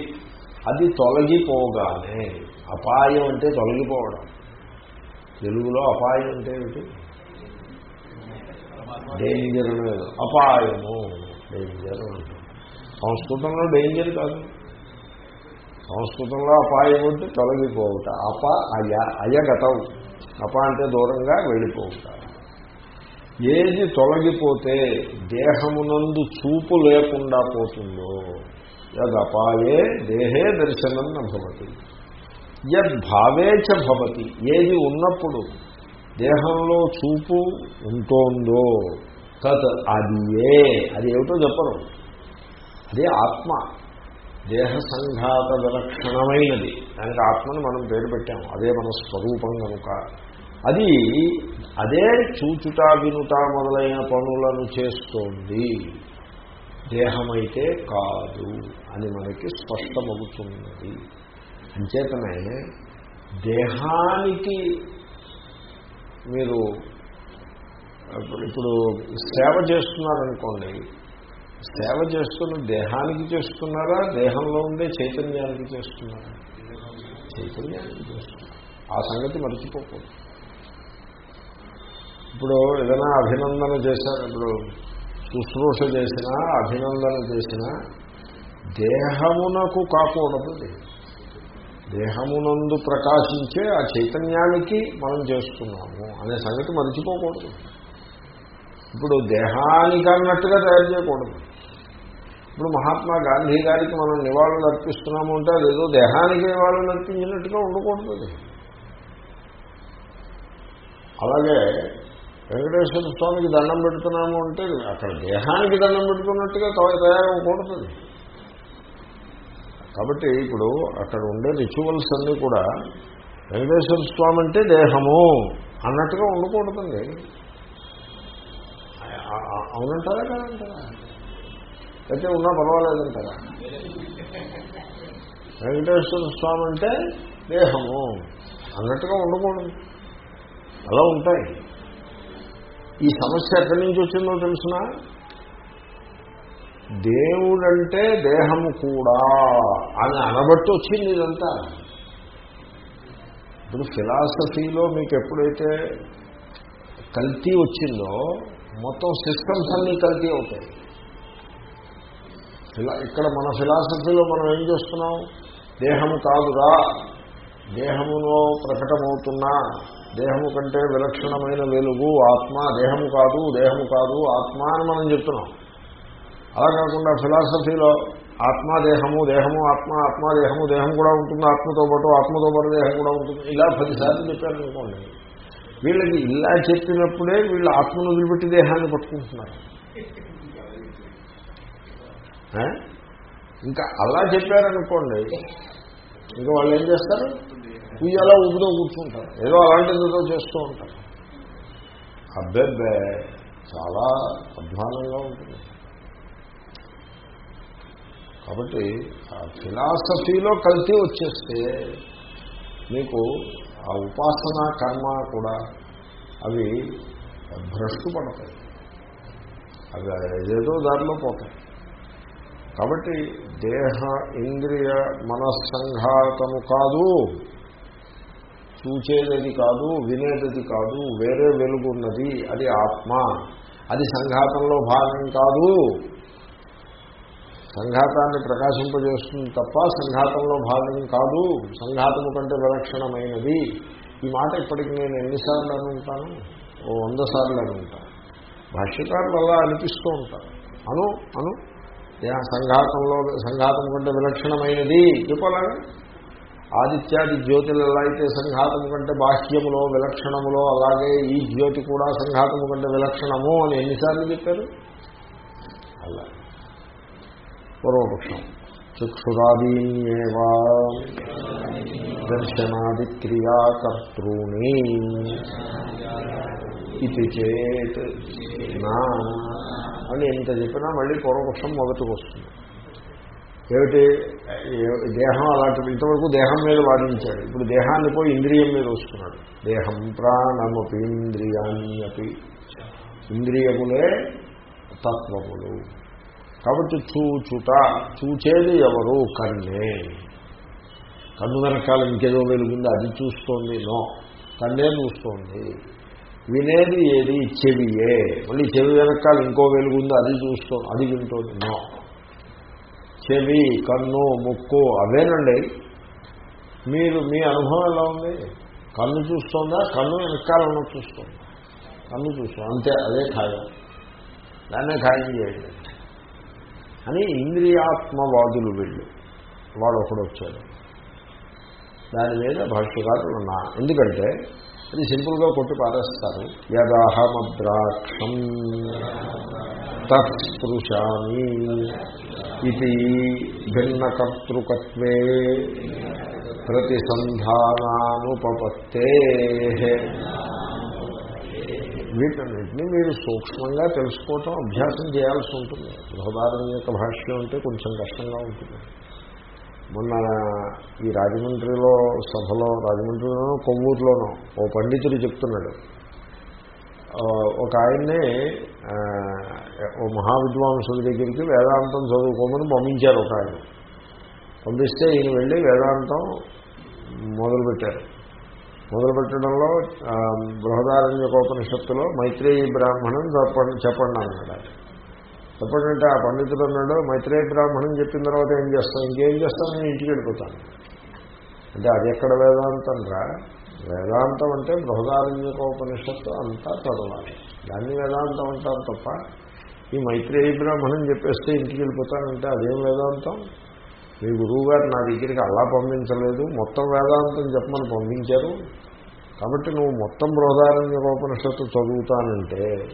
అది తొలగిపోగానే అపాయం అంటే తొలగిపోవడం. తెలుగులో అపాయం అంటే ఏమిటి? డేంజర్ లేదు. అపాయము. డేంజర్ సంస్కృతంలో డేంజర్ కాదు. సంస్కృతంలో అపాయం అంటే తొలగిపోవుట. అప అయ అయగతవు అప అంటే దూరంగా వెళ్ళిపోవుట. ఏది తొలగిపోతే దేహమునందు చూపు లేకుండా పోతుందో యదపాయే దేహే దర్శనం భవతి. యద్భావేచ భవతి. ఏది ఉన్నప్పుడు దేహంలో చూపు ఉంటోందో తత్ అది ఏ అది ఏమిటో చెప్పరు. అదే ఆత్మ. దేహ సంఘాత విలక్షణమైనది. దానికి ఆత్మని మనం పేరు పెట్టాము. అదే మన స్వరూపం కనుక. అది అదే చూచుట వినుట మొదలైన పనులను చేస్తోంది. దేహమైతే కాదు అని మనకి స్పష్టమవుతున్నది. అంచేతనే దేహానికి మీరు ఇప్పుడు- ఇప్పుడు సేవ చేస్తున్నారనుకోండి సేవ చేస్తున్న దేహానికి చేస్తున్నారా? దేహంలో ఉండే చైతన్యానికి చేస్తున్నారా? చైతన్యానికి చేస్తున్నారు? ఆ సంగతి మర్చిపోకూడదు. ఇప్పుడు ఏదైనా అభినందన చేశారు ఇప్పుడు శుశ్రూష చేసినా అభినందన చేసినా దేహమునకు కాకూడదు దేహమునందు ప్రకాశించే ఆ చైతన్యానికి మనం చేస్తున్నాము అనే సంగతి మర్చిపోకూడదు. ఇప్పుడు దేహానికి అన్నట్టుగా తయారు చేయకూడదు. ఇప్పుడు మహాత్మా గాంధీ గారికి మనం నివాళులు అర్పిస్తున్నాము అంటే అదేదో దేహానికి నివాళులు అర్పించినట్టుగా ఉండకూడదు అలాగే వెంకటేశ్వర స్వామికి దండం పెడుతున్నాము అంటే అక్కడ దేహానికి దండం పెడుతున్నట్టుగా తయ- తయారవ్వకూడదు కాబట్టి ఇప్పుడు అక్కడ ఉండే రిచువల్స్ అన్నీ కూడా వెంకటేశ్వర స్వామి అంటే దేహము అన్నట్టుగా ఉండకూడదండి. అవునంటారా కాదంటారా? అయితే ఉన్నా పర్వాలేదంటారా? వెంకటేశ్వర స్వామి అంటే దేహము అన్నట్టుగా ఉండకూడదు. అలా ఉంటాయి. ఈ సమస్య ఎక్కడి నుంచి వచ్చిందో తెలుసిన? దేవుడంటే దేహము కూడా అని అనబట్టి వచ్చింది ఇదంతా. ఇప్పుడు ఫిలాసఫీలో మీకు ఎప్పుడైతే కల్తీ వచ్చిందో మొత్తం సిస్టమ్స్ అన్నీ కల్తీ అవుతాయి. ఫిలా- ఇక్కడ మన ఫిలాసఫీలో మనం ఏం చేస్తున్నాం? దేహము కాదురా. దేహములో ప్రకటమవుతున్నా. దేహము కంటే విలక్షణమైన వెలుగు ఆత్మ. దేహము కాదు దేహము కాదు ఆత్మ అని మనం చెప్తున్నాం. అలా కాకుండా ఫిలాసఫీలో ఆత్మ దేహము దేహము ఆత్మ ఆత్మ దేహము దేహం కూడా ఉంటుంది ఆత్మతో పాటు ఆత్మతో పాటు దేహం కూడా ఉంటుంది. ఇలా పదిసార్లు చెప్పారనుకోండి వీళ్ళకి ఇలా చెప్పినప్పుడే వీళ్ళు ఆత్మను వదిలిపెట్టి దేహాన్ని పట్టుకుంటున్నారు. ఇంకా అలా చెప్పారనుకోండి ఇంకా వాళ్ళు ఏం చేస్తారు? ఉయ్యాలా ఊపితో కూర్చుంటారు. ఏదో అలాంటిది ఏదో చేస్తూ ఉంటారు. అబ్బెబ్బే చాలా అధ్వానంగా ఉంటుంది. కాబట్టి ఆ ఫిలాసఫీలో కల్తీ వచ్చేస్తే మీకు ఆ ఉపాసన కర్మ కూడా అవి భ్రష్టు పడతాయి. అవి ఏదో దారిలో పోతాయి. కాబట్టి దేహ ఇంద్రియ మనస్సంఘాతము కాదు. చూచేది కాదు వినేది కాదు వేరే వెలుగున్నది అది ఆత్మ. అది సంఘాతంలో భాగం కాదు. సంఘాతాన్ని ప్రకాశింపజేస్తుంది తప్ప సంఘాతంలో భాగం కాదు. సంఘాతము కంటే విలక్షణమైనది. ఈ మాట ఇప్పటికి నేను ఎన్నిసార్లు అని ఉంటాను ఓ వంద సార్లు అని ఉంటాను భాష్యకారులు అలా అనిపిస్తూ ఉంటారు. అను అను. సంఘాతంలో సంఘాతం కంటే విలక్షణమైనది. చెప్పాలని ఆదిత్యాది జ్యోతులు ఎలా అయితే సంఘాతం కంటే బాహ్యములో విలక్షణములో అలాగే ఈ జ్యోతి కూడా సంఘాతము కంటే విలక్షణము అని ఎన్నిసార్లు చెప్పారు? అలా. పూర్వపక్షం చక్షురాదీన్యేవా దర్శనాది క్రియాకర్తృణి ఇది చేత్ నా అని ఎంత చెప్పినా మళ్ళీ పూర్వపక్షం మొదటికి వస్తుంది. ఏమిటి? దేహం అలాంటి ఇంతవరకు దేహం మీద వాదించాడు. ఇప్పుడు దేహాన్ని పోయి ఇంద్రియం మీద వస్తున్నాడు. దేహం ప్రాణమపి ఇంద్రియాన్ని అపి. ఇంద్రియములే తత్వములు. కాబట్టి చూచుట చూచేది ఎవరు? కన్నే. కన్ను వెనకాల ఇంకేదో వెలుగుంది అది చూస్తోంది. నో. కన్నే చూస్తోంది. వినేది ఏది? చెవియే. మళ్ళీ చెవి వెనకాల ఇంకో వెలుగుంది అది చూస్తోంది. అది వింటోంది. నో. చెవి కన్ను ముక్కు అవేనండి. మీరు మీ అనుభవం ఎలా ఉంది? కన్ను చూస్తోందా? కన్ను వెనకాలను చూస్తోందా? కన్ను చూస్తాం అంతే అదే ఖాయం. దాన్నే ఖాయం చేయండి. అని ఇంద్రియాత్మవాదులు వీళ్ళు. వాడు ఒకడు వచ్చాడు. దాని మీద భాష్యకారులు ఉన్నా ఎందుకంటే అది సింపుల్గా కొట్టి పారేస్తారు. యదాహమద్రాక్షం తత్స్పృశామి ఇది భిన్నకర్తృకత్వే ప్రతిసంధానానుపపత్తే వీటన్నిటినీ మీరు సూక్ష్మంగా తెలుసుకోవటం అభ్యాసం చేయాల్సి ఉంటుంది. బృహదారణ్య యొక్క భాష్యం అంటే కొంచెం కష్టంగా ఉంటుంది. మొన్న ఈ రాజమండ్రిలో సభలో రాజమండ్రిలోనో కొవ్వూరులోనూ ఓ పండితుడు చెప్తున్నాడు. ఒక ఆయన్ని ఓ మహావిద్వాంసుల దగ్గరికి వేదాంతం చదువుకోమని పంపించారు ఒక ఆయన. పంపిస్తే ఈయన వెళ్ళి వేదాంతం మొదలుపెట్టారు. మొదలు పెట్టడంలో ఆ, బృహదారణ్యకోపనిషత్తులో మైత్రేయి బ్రాహ్మణం చెప్పండి చెప్పండి అన్నాడు ఆయన. చెప్పండి అంటే ఆ పండితుడు అన్నాడు మైత్రేయ బ్రాహ్మణం చెప్పిన తర్వాత ఏం చేస్తాం ఇంకేం చేస్తాను నేను ఇంటికి వెళ్ళిపోతాను. అంటే అది ఎక్కడ వేదాంతం రా? వేదాంతం అంటే బృహదారణ్యకోపనిషత్తు అంతా చదవాలి. దాన్ని వేదాంతం అంటారు తప్ప ఈ మైత్రేయ బ్రాహ్మణం చెప్పేస్తే ఇంటికి వెళ్ళిపోతానంటే అదేం వేదాంతం? మీ గురువు గారు నా దగ్గరికి అలా పంపించలేదు. మొత్తం వేదాంతం చెప్పమని పంపించారు. కాబట్టి నువ్వు మొత్తం బృహదారణ్యకోపనిషత్తు చదువుతానంటే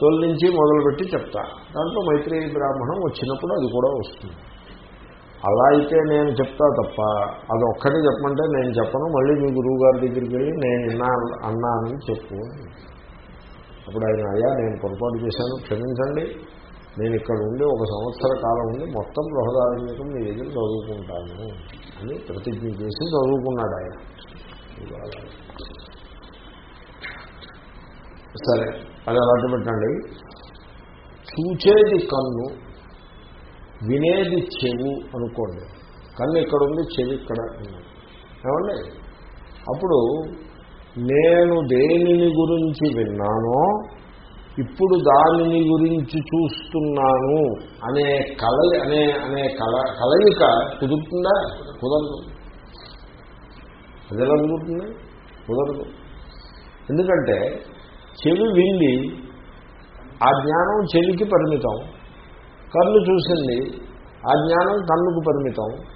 తొలి నుంచి మొదలుపెట్టి చెప్తా. దాంట్లో మైత్రేయి బ్రాహ్మణం వచ్చినప్పుడు అది కూడా వస్తుంది. అలా అయితే నేను చెప్తా తప్ప అది ఒక్కటే చెప్పమంటే నేను చెప్పను మళ్ళీ మీ గురువు గారి దగ్గరికి వెళ్ళి నేను విన్నా అన్నానని చెప్పు. అప్పుడు ఆయన అయ్యా నేను పొరపాటు చేశాను క్షమించండి. నేను ఇక్కడ ఉండి ఒక సంవత్సర కాలం ఉండి మొత్తం బృహదారణ్యకం మీ దగ్గర చదువుకుంటాను అని ప్రతిజ్ఞ చేసి చదువుకున్నాడు ఆయన. సరే అది అలాంటి పెట్టండి. చూచేది కన్ను వినేది చెవు అనుకోండి. కన్ను ఇక్కడ ఉంది చెవి ఇక్కడ ఏమండి? అప్పుడు నేను దేనిని గురించి విన్నానో ఇప్పుడు దానిని గురించి చూస్తున్నాను అనే కల అనే అనే కల కలయిక కుదురుతుందా? కుదరదు. అది ఎలా కుదురుతుంది కుదరదు. ఎందుకంటే చెవి విండి ఆ జ్ఞానం చెవికి పరిమితం. కన్ను చూసింది ఆ జ్ఞానం కన్నుకు పరిమితం.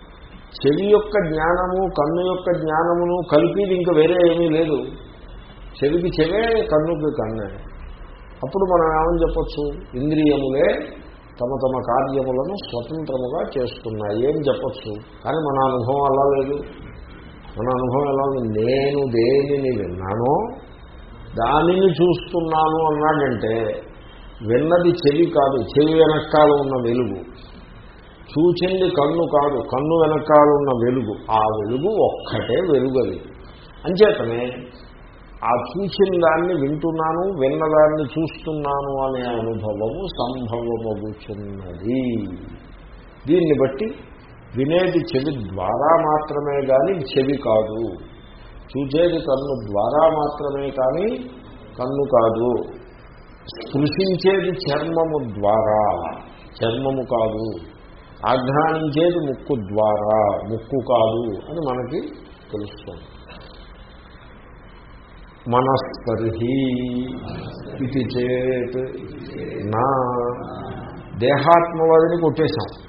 చెవి యొక్క జ్ఞానము కన్ను యొక్క జ్ఞానమును కలిపిది ఇంకా వేరే ఏమీ లేదు. చెవికి చెవే కన్నుకి కన్నే. అప్పుడు మనం ఏమని చెప్పచ్చు? ఇంద్రియములే తమ తమ కార్యములను స్వతంత్రముగా చేస్తున్నాయి ఏం చెప్పచ్చు. కానీ మన అనుభవం అలా లేదు. మన అనుభవం ఎలా ఉంది? నేను దేనిని విన్నానో దానిని చూస్తున్నాను అన్నాడంటే విన్నది చెవి కాదు చెవి వెనకాల ఉన్న వెలుగు. చూచింది కన్ను కాదు కన్ను వెనకాల ఉన్న వెలుగు. ఆ వెలుగు ఒక్కటే వెలుగది. అంచేతనే ఆ చూసిన దాన్ని వింటున్నాను విన్నదాన్ని చూస్తున్నాను అనే అనుభవము సంభవమగుచున్నది. దీన్ని బట్టి వినేది చెవి ద్వారా మాత్రమే కానీ చెవి కాదు. చూచేది కన్ను ద్వారా మాత్రమే కానీ కన్ను కాదు. స్పృశించేది చర్మము ద్వారా. చర్మము కాదు. ఆఘ్రానించేది ముక్కు ద్వారా. ముక్కు కాదు అని మనకి తెలుస్తుంది. మనస్పర్హి ఇది చేత్ నా. దేహాత్మవాదిని కొట్టేశాం.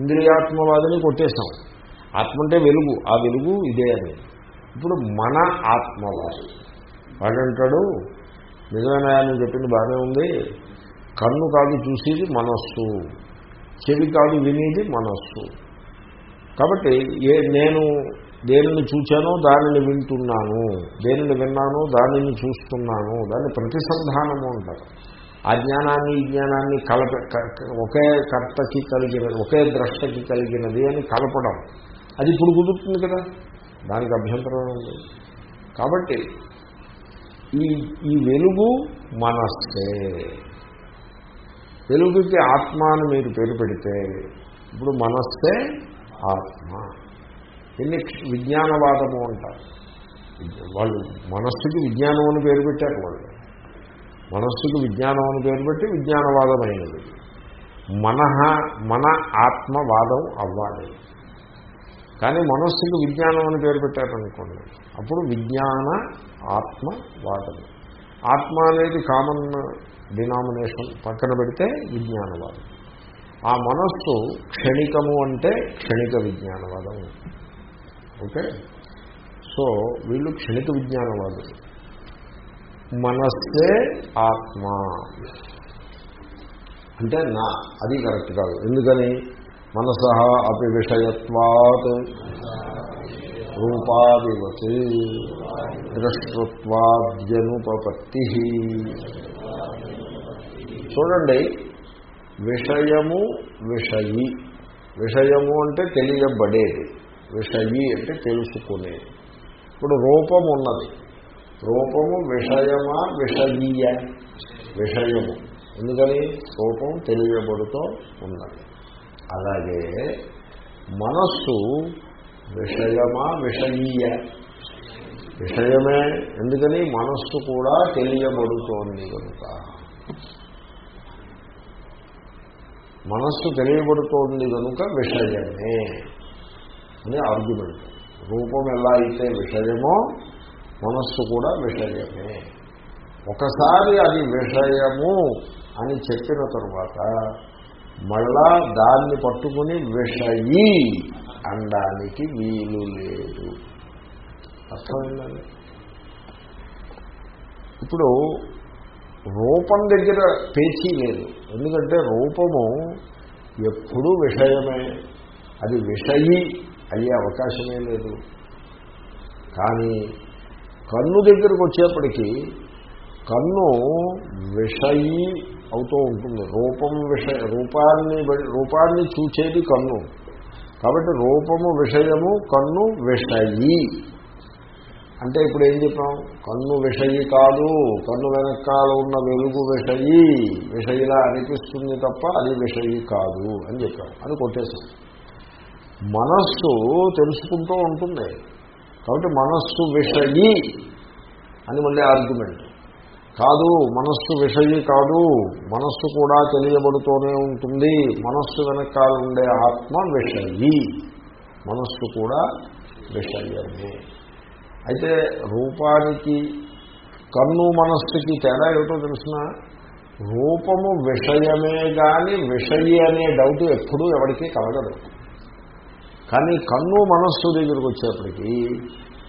ఇంద్రియాత్మవాదిని కొట్టేశాం. ఆత్మ అంటే వెలుగు. ఆ వెలుగు ఇదే అని. ఇప్పుడు మన ఆత్మవాది. వాడంటాడు నిజమైన చెప్పింది బాగానే ఉంది. కన్ను కాదు చూసేది మనస్సు చెవి కాదు వినేది మనస్సు. కాబట్టి ఏ నేను దేనిని చూచానో దానిని వింటున్నాను దేనిని విన్నానో దానిని చూస్తున్నాను దాన్ని ప్రతిసంధానము అంటారు. ఆ జ్ఞానాన్ని ఈ జ్ఞానాన్ని కలప క- ఒకే కర్తకి కలిగినది ఒకే ద్రష్టకి కలిగినది అని కలపడం. అది ఇప్పుడు కుదురుతుంది కదా? దానికి అభ్యంతరం ఉంది కాబట్టి ఈ ఈ వెలుగు మనస్సే. వెలుగుకి ఆత్మ అని మీరు పేరు పెడితే ఇప్పుడు మనస్సే ఆత్మ. దీన్ని విజ్ఞానవాదము అంటారు. వాళ్ళు మనస్సుకి విజ్ఞానం అని పేరు పెట్టారు వాళ్ళు. మనస్సుకి విజ్ఞానం అని పేరు పెట్టి విజ్ఞానవాదమైనది. మన మన ఆత్మవాదం అవ్వాలి. కానీ మనస్సుకి విజ్ఞానం అని పేరు పెట్టారనుకోండి అప్పుడు విజ్ఞాన ఆత్మవాదం ఆత్మ అనేది కామన్ డినామినేషన్ పక్కన పెడితే విజ్ఞానవాదం. ఆ మనస్సు క్షణికము అంటే క్షణిక విజ్ఞానవాదం ఓకే? సో వీళ్ళు క్షణిక విజ్ఞానవాదులు. మనస్సే ఆత్మ. అంటే నా అది కరెక్ట్ కాదు. ఎందుకని? మనస అపి విషయత్వాత్ రూపాదివత్ దృష్టత్వాద్యనుపపత్తి చూడండి విషయము విషయి. విషయము అంటే తెలియబడేది. విషయి అంటే తెలుసుకునేది. ఇప్పుడు రూపం ఉన్నది. రూపము విషయమా విషయీయ? విషయము. ఎందుకని? రూపం తెలియబడుతూ ఉన్నది. అలాగే మనస్సు విషయమా విషయీయ. విషయమే ఎందుకని మనస్సు కూడా తెలియబడుతోంది కనుక. మనస్సు తెలియబడుతోంది కనుక విషయమే అని ఆర్గ్యుమెంట్. రూపం ఎలా అయితే విషయమో మనస్సు కూడా విషయమే. ఒకసారి అది విషయము అని చెప్పిన తరువాత మళ్ళా దాన్ని పట్టుకుని విషయీ అనడానికి వీలు లేదు. అర్థమైందండి? ఇప్పుడు రూపం దగ్గర పేచీ లేదు. ఎందుకంటే రూపము ఎప్పుడూ విషయమే. అది విషయీ అయ్యే అవకాశమే లేదు. కానీ కన్ను దగ్గరకు వచ్చేప్పటికీ కన్ను విషయీ అవుతూ ఉంటుంది. రూపం విషయ రూపాన్ని రూపాన్ని చూచేది కన్ను. కాబట్టి రూపము విషయము కన్ను విషయీ. అంటే ఇప్పుడు ఏం చెప్పాం? కన్ను విషయి కాదు. కన్ను వెనకాల ఉన్న వెలుగు విషయి. విషయిలా అనిపిస్తుంది తప్ప అది విషయి కాదు అని చెప్పాం. అది కొట్టేశాం. మనస్సు తెలుసుకుంటూ ఉంటుంది. కాబట్టి మనస్సు విషయి అని మళ్ళీ ఆర్గ్యుమెంట్ కాదు మనస్సు విషయం కాదు మనస్సు కూడా తెలియబడుతూనే ఉంటుంది. మనస్సు వెనకాల ఉండే ఆత్మ విషయి మనస్సు కూడా విషయమే అయితే రూపానికి కన్ను మనస్సుకి తేడా ఏమిటో తెలిసిన? రూపము విషయమే కానీ విషయి అనే డౌట్ ఎప్పుడూ ఎవరికీ కలగదు. కానీ కన్ను మనస్సు దగ్గరికి వచ్చేప్పటికీ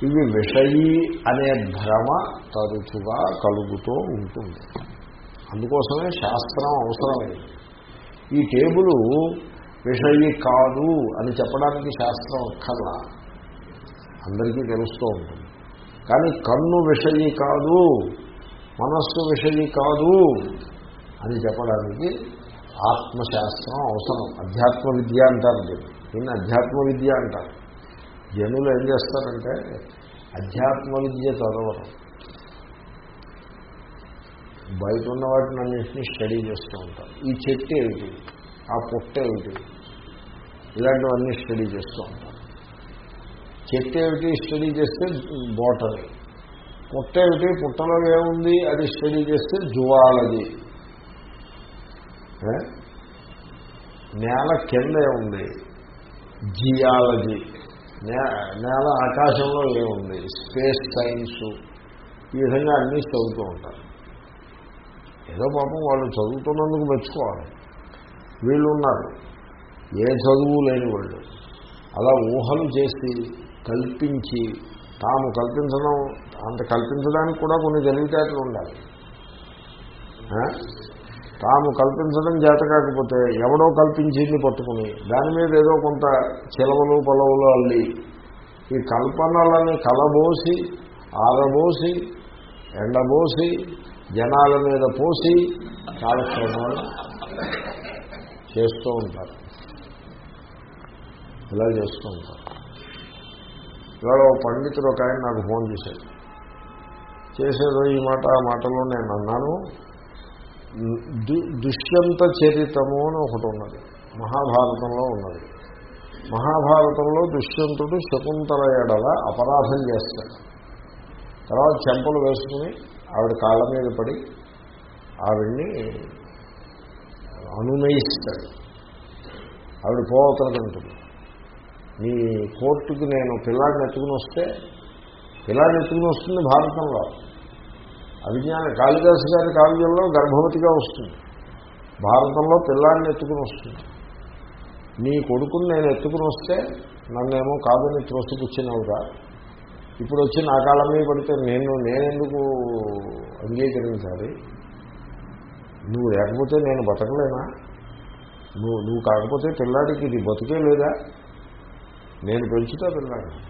ఇవి విషయీ అనే భ్రమ తరచుగా కలుగుతూ ఉంటుంది. అందుకోసమే శాస్త్రం అవసరమైంది ఈ టేబుల్ విషయీ కాదు అని చెప్పడానికి శాస్త్రం అక్కర్లా అందరికీ తెలుస్తూ ఉంటుంది. కానీ కన్ను విషయీ కాదు మనస్సు విషయీ కాదు అని చెప్పడానికి ఆత్మశాస్త్రం అవసరం. అధ్యాత్మ విద్య అంటారు దీన్ని. అధ్యాత్మ విద్య అంటారు. జనులు ఏం చేస్తారంటే అధ్యాత్మ విద్య చదవరు. బయట ఉన్న వాటిని అన్నింటినీ స్టడీ చేస్తూ ఉంటారు. ఈ చెట్టు ఏమిటి? ఆ పుట్ట ఏమిటి? ఇలాంటివన్నీ స్టడీ చేస్తూ ఉంటారు. చెట్టు ఏమిటి? స్టడీ చేస్తే బోటరీ పుట్ట ఏమిటి? పుట్టలో ఏముంది? అది స్టడీ చేస్తే జువాలజీ. నేల కింద ఏముంది? జియాలజీ. నేల ఆకాశంలో ఏముంది? Space science. ఈ విధంగా అన్నీ చదువుతూ ఉంటారు. ఏదో పాపం వాళ్ళు చదువుతున్నందుకు మెచ్చుకోవాలి. వీళ్ళు ఉన్నారు ఏ చదువు లేని వాళ్ళు. అలా ఊహలు చేసి కల్పించి తాము కల్పించడం అంత కల్పించడానికి కూడా కొన్ని తెలివితేటలు ఉండాలి. తాము కల్పించడం చేత కాకపోతే ఎవడో కల్పించింది పట్టుకుని దాని మీద ఏదో కొంత చిలవలు పొలవులు అల్లి ఈ కల్పనలని కలబోసి ఆరబోసి ఎండబోసి జనాల మీద పోసి కార్యక్రమాలు చేస్తూ ఉంటారు. ఇలా చేస్తూ ఉంటారు. ఇవాళ ఓ పండితుడు ఒక ఆయన నాకు ఫోన్ చేశాడు. చేసేదో ఈ మాట ఆ మాటలో నేను అన్నాను. దుష్యంత చరితము అని ఒకటి ఉన్నది. మహాభారతంలో ఉన్నది. మహాభారతంలో దుష్యంతుడు శకుంతల ఎడల అపరాధం చేస్తాడు. తర్వాత చెంపలు వేసుకుని ఆవిడ కాళ్ళ మీద పడి ఆవిడ్ని అనునయిస్తాడు. ఆవిడ పోవతలంటుంది నీ కోర్టుకి నేను పిల్లాడిని ఎత్తుకుని వస్తే పిల్లాడిని ఎత్తుకుని వస్తుంది భారతంలో. అభిజ్ఞాన కాళిదాసు గారి కావ్యంలో గర్భవతిగా వస్తుంది. భారతంలో పిల్లాడిని ఎత్తుకుని వస్తుంది. నీ కొడుకుని నేను ఎత్తుకుని వస్తే నన్నేమో కాదని త్రోసిపుచ్చినవుగా ఇప్పుడు వచ్చి నా కాలం మీద పడితే నేను నేనెందుకు అంగీకరించాలి? నువ్వు లేకపోతే నేను బతకలేనా? నువ్వు నువ్వు కాకపోతే పిల్లాడికి ఇది బతుకే లేదా? నేను పెంచుతా పిల్లాడిని.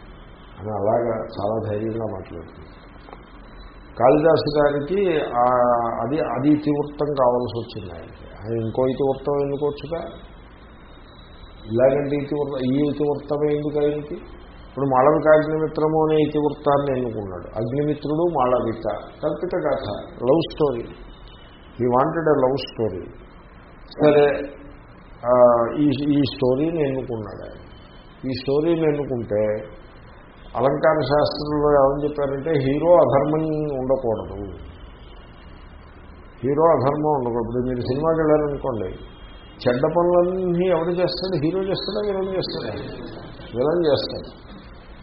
అని అలాగా చాలా ధైర్యంగా మాట్లాడుతుంది. కాళిదాసు గారికి అది అది ఇతివృత్తం కావాల్సి వచ్చింది ఆయనకి. ఆయన ఇంకో ఇతివృత్తం ఎన్నుకోవచ్చుగా ఇలాగంటే ఇతివృత్తం ఈ ఇతివృత్తమే ఎందుకు ఆయనకి? ఇప్పుడు మాళవిక అగ్నిమిత్రము అనే ఇతివృత్తాన్ని ఎన్నుకున్నాడు. అగ్నిమిత్రుడు మాళవిక. కల్పిత కథ లవ్ స్టోరీ. ఈ వాంటెడ్ లవ్ స్టోరీ సరే ఈ ఈ స్టోరీని ఎన్నుకున్నాడు ఆయన. ఈ స్టోరీని ఎన్నుకుంటే అలంకార శాస్త్రంలో ఏమని చెప్పారంటే హీరో అధర్మం ఉండకూడదు. హీరో అధర్మం ఉండకూడదు. ఇప్పుడు మీరు సినిమాకి వెళ్ళారనుకోండి చెడ్డ పనులన్నీ ఎవరు చేస్తాడు? హీరో చేస్తాడా? విలన్ చేస్తాడా? విలన్ చేస్తాడు.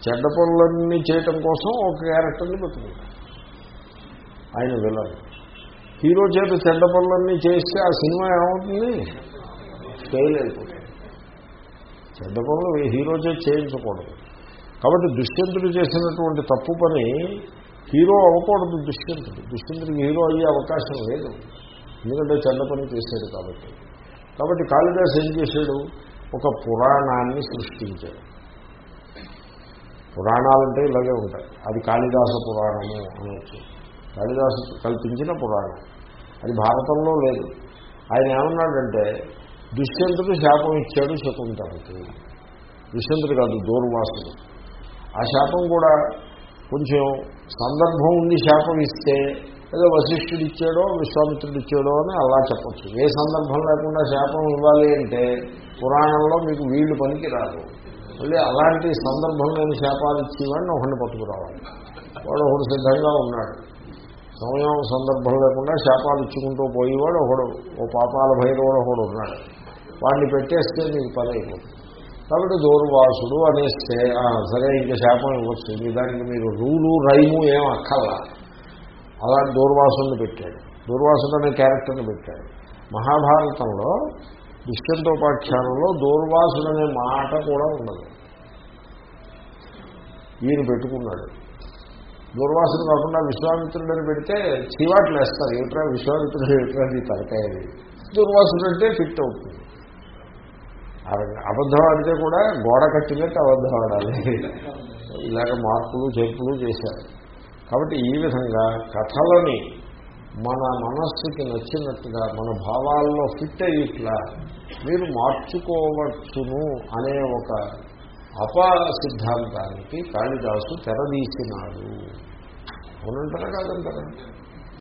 చెడ్డ పనులన్నీ చేయటం కోసం ఒక క్యారెక్టర్ని పెట్టుకుంటాడు. ఆయన విలన్. హీరో చేత చెడ్డ పనులన్నీ చేస్తే ఆ సినిమా ఏమవుతుంది? ఫెయిల్ అయిపోతుంది. చెడ్డ పనులు హీరో చేత చేయించకూడదు. కాబట్టి దుష్యంతుడు చేసినటువంటి తప్పు పని హీరో అవ్వకూడదు దుష్యంతుడు. దుష్యంతుడికి హీరో అయ్యే అవకాశం లేదు. ఎందుకంటే చెడ్డ పని చేశాడు కాబట్టి. కాబట్టి కాళిదాసు ఏం చేశాడు? ఒక పురాణాన్ని సృష్టించాడు. పురాణాలంటే ఇలాగే ఉంటాయి. అది కాళిదాస పురాణము అనొచ్చు కాళిదాసు కల్పించిన పురాణం. అది భారతంలో లేదు. ఆయన ఏమన్నాడంటే దుష్యంతుడు శాపం ఇచ్చాడు శకుంతలకి దుష్యంతుడు కాదు దూర్వాసుడు. ఆ శాపం కూడా కొంచెం సందర్భం ఉంది శాపం ఇస్తే ఏదో వశిష్ఠుడు ఇచ్చాడో విశ్వామిత్రుడు ఇచ్చాడో అని అలా చెప్పచ్చు. ఏ సందర్భం లేకుండా శాపం ఇవ్వాలి అంటే పురాణంలో మీకు వీళ్ళు పనికి రాదు. మళ్ళీ అలాంటి సందర్భం లేని శాపాలు ఇచ్చేవాడిని ఒకరిని పట్టుకురావాలి. వాడు ఒకడు సిద్ధంగా ఉన్నాడు. సమయం సందర్భం లేకుండా శాపాలు ఇచ్చుకుంటూ పోయేవాడు ఒకడు. ఓ పాపాల భైరవుడు ఒకడు ఉన్నాడు. వాడిని పెట్టేస్తే మీకు పని అయిపోతుంది. కాబట్టి దూర్వాసుడు అనేస్తే సరే ఇంకా శాపం ఇవ్వచ్చు. దానికి మీరు రూలు రైము ఏం అక్కర్లా. అలా దూర్వాసుని పెట్టాడు. దూర్వాసుడు అనే క్యారెక్టర్ని పెట్టాడు. మహాభారతంలో దుష్యంతోపాఖ్యానంలో దూర్వాసుడు అనే మాట కూడా ఉండదు ఈయన పెట్టుకున్నాడు. దూర్వాసుడు కాకుండా విశ్వామిత్రుడని పెడితే చీవాట్లు వేస్తారు. ఏమిట్రా విశ్వామిత్రుడు ఏమిట్రా నీ తలకాయది దుర్వాసుడు అంటే ఫిట్ అవుతుంది. అబద్ధం ఆడితే కూడా గోడ కట్టినట్టు అబద్ధం ఆడాలి. ఇలాగ మార్పులు చేర్పులు చేశారు. కాబట్టి ఈ విధంగా కథలని మన మనస్సుకి నచ్చినట్టుగా మన భావాల్లో ఫిట్ అయ్యిట్లా మీరు మార్చుకోవచ్చును అనే ఒక అపార సిద్ధాంతానికి కాళిదాసు తెరదీసినాడు. అవునంటారా కాదంటారా?